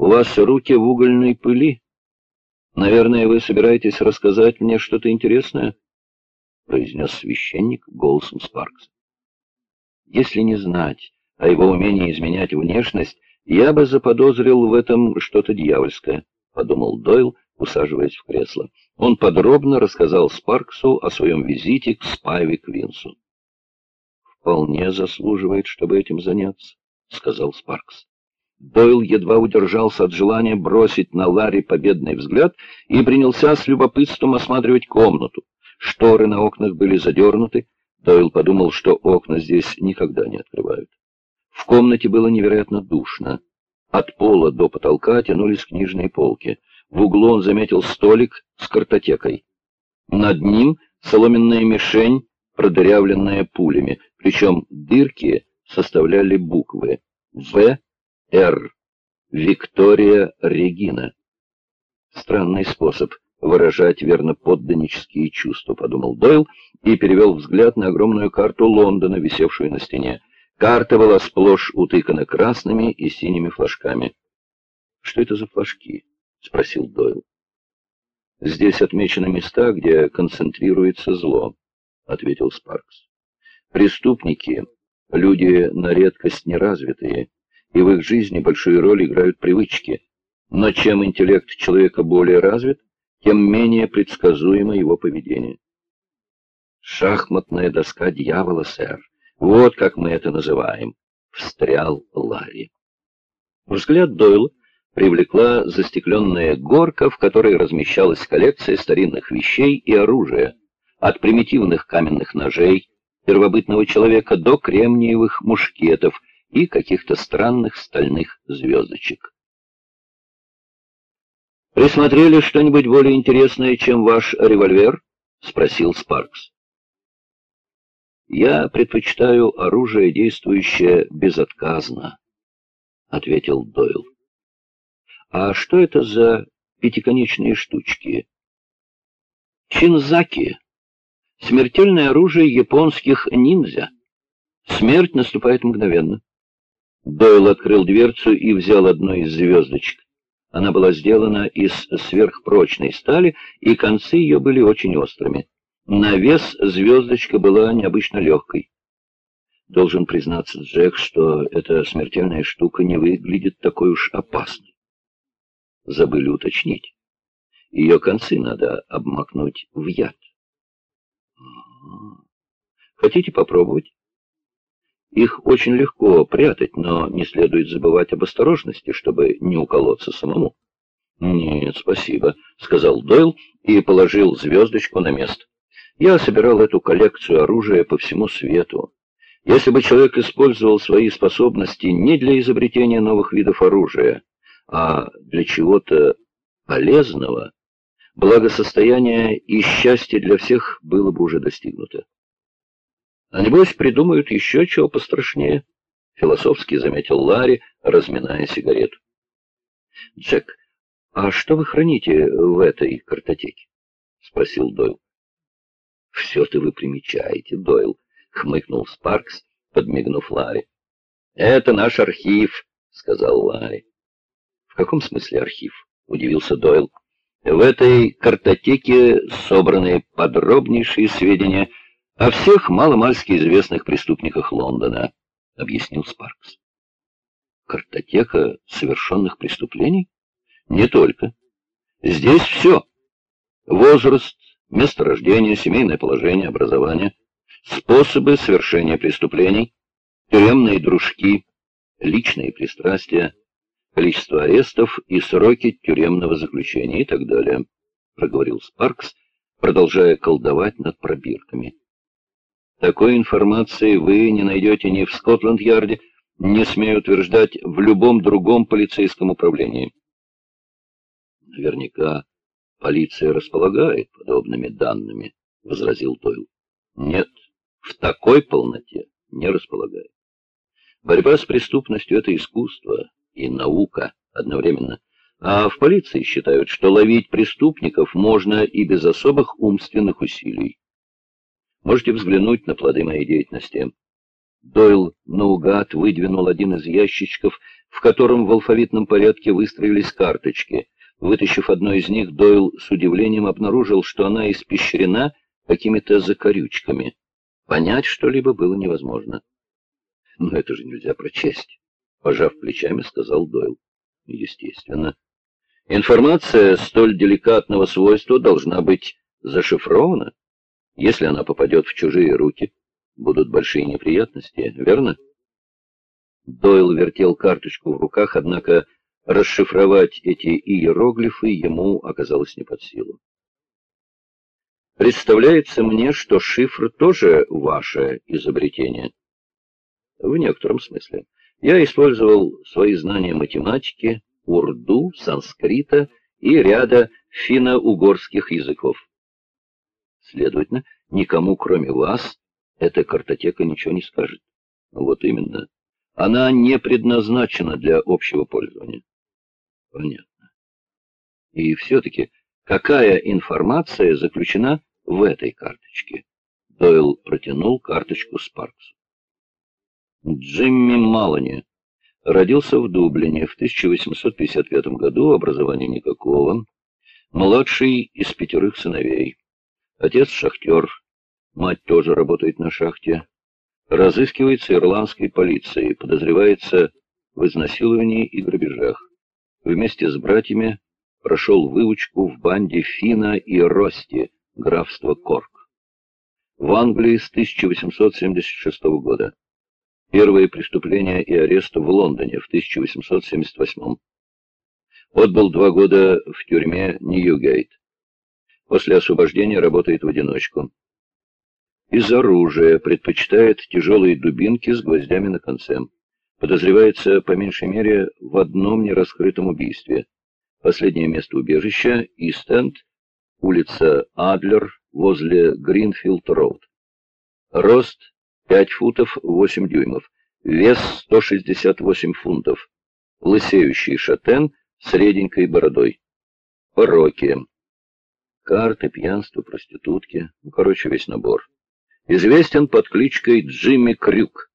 У вас руки в угольной пыли. Наверное, вы собираетесь рассказать мне что-то интересное? произнес священник голосом Спаркса. Если не знать о его умении изменять внешность, я бы заподозрил в этом что-то дьявольское, подумал Дойл, усаживаясь в кресло. Он подробно рассказал Спарксу о своем визите к Спайви Квинсу. «Вполне заслуживает, чтобы этим заняться», — сказал Спаркс. Дойл едва удержался от желания бросить на Ларри победный взгляд и принялся с любопытством осматривать комнату. Шторы на окнах были задернуты. Дойл подумал, что окна здесь никогда не открывают. В комнате было невероятно душно. От пола до потолка тянулись книжные полки. В углу он заметил столик с картотекой. Над ним соломенная мишень, продырявленная пулями, причем дырки составляли буквы «В», «Р», «Виктория Регина». Странный способ выражать верноподданнические чувства, подумал Дойл и перевел взгляд на огромную карту Лондона, висевшую на стене. Карта была сплошь утыкана красными и синими флажками. Что это за флажки? — спросил Дойл. «Здесь отмечены места, где концентрируется зло», — ответил Спаркс. «Преступники — люди на редкость неразвитые, и в их жизни большую роль играют привычки. Но чем интеллект человека более развит, тем менее предсказуемо его поведение». «Шахматная доска дьявола, сэр. Вот как мы это называем», — встрял Ларри. Взгляд Дойла привлекла застекленная горка, в которой размещалась коллекция старинных вещей и оружия, от примитивных каменных ножей первобытного человека до кремниевых мушкетов и каких-то странных стальных звездочек. «Присмотрели что-нибудь более интересное, чем ваш револьвер?» — спросил Спаркс. «Я предпочитаю оружие, действующее безотказно», — ответил Дойл. А что это за пятиконечные штучки? Чинзаки. Смертельное оружие японских ниндзя. Смерть наступает мгновенно. Дойл открыл дверцу и взял одну из звездочек. Она была сделана из сверхпрочной стали, и концы ее были очень острыми. На вес звездочка была необычно легкой. Должен признаться, Джек, что эта смертельная штука не выглядит такой уж опасной забыли уточнить. Ее концы надо обмакнуть в яд. Хотите попробовать? Их очень легко прятать, но не следует забывать об осторожности, чтобы не уколоться самому. «Нет, спасибо», — сказал Дойл и положил звездочку на место. «Я собирал эту коллекцию оружия по всему свету. Если бы человек использовал свои способности не для изобретения новых видов оружия, а для чего-то полезного, благосостояние и счастье для всех было бы уже достигнуто. А небось придумают еще чего пострашнее, — философски заметил Ларри, разминая сигарету. — Джек, а что вы храните в этой картотеке? — спросил Дойл. — Все-то вы примечаете, Дойл, — хмыкнул Спаркс, подмигнув Ларри. — Это наш архив, — сказал Ларри каком смысле архив?» — удивился Дойл. «В этой картотеке собраны подробнейшие сведения о всех маломальски известных преступниках Лондона», — объяснил Спаркс. «Картотека совершенных преступлений? Не только. Здесь все. Возраст, место рождения, семейное положение, образование, способы совершения преступлений, тюремные дружки, личные пристрастия, количество арестов и сроки тюремного заключения и так далее, проговорил Спаркс, продолжая колдовать над пробирками. Такой информации вы не найдете ни в Скотланд-Ярде, не смею утверждать, в любом другом полицейском управлении. Наверняка полиция располагает подобными данными, — возразил Дойл. Нет, в такой полноте не располагает. Борьба с преступностью — это искусство, и наука одновременно. А в полиции считают, что ловить преступников можно и без особых умственных усилий. Можете взглянуть на плоды моей деятельности. Дойл наугад выдвинул один из ящичков, в котором в алфавитном порядке выстроились карточки. Вытащив одну из них, Дойл с удивлением обнаружил, что она испещрена какими-то закорючками. Понять что-либо было невозможно. «Но это же нельзя прочесть», — пожав плечами, сказал Дойл. «Естественно. Информация столь деликатного свойства должна быть зашифрована. Если она попадет в чужие руки, будут большие неприятности, верно?» Дойл вертел карточку в руках, однако расшифровать эти иероглифы ему оказалось не под силу. Представляется мне, что шифр тоже ваше изобретение. В некотором смысле. Я использовал свои знания математики, урду, санскрита и ряда финно-угорских языков. Следовательно, никому, кроме вас, эта картотека ничего не скажет. Вот именно. Она не предназначена для общего пользования. Понятно. И все-таки, какая информация заключена в этой карточке? Дойл протянул карточку Спарксу. Джимми Малани родился в Дублине в 1855 году, образования никакого, младший из пятерых сыновей. Отец шахтер, мать тоже работает на шахте. Разыскивается ирландской полицией, подозревается в изнасиловании и грабежах вместе с братьями прошел выучку в банде Фина и Рости, графства Корк. В Англии с 1876 года. Первое преступление и арест в Лондоне в 1878. Отбыл два года в тюрьме Ньюгейт. После освобождения работает в одиночку. Из оружия предпочитает тяжелые дубинки с гвоздями на конце. Подозревается по меньшей мере в одном нераскрытом убийстве. Последнее место убежища – Истенд, улица Адлер, возле Гринфилд-Роуд. Рост 5 футов 8 дюймов, вес 168 фунтов, лысеющий шатен с реденькой бородой. Пороки. Карты, пьянство, проститутки, ну, короче, весь набор. Известен под кличкой Джимми Крюк.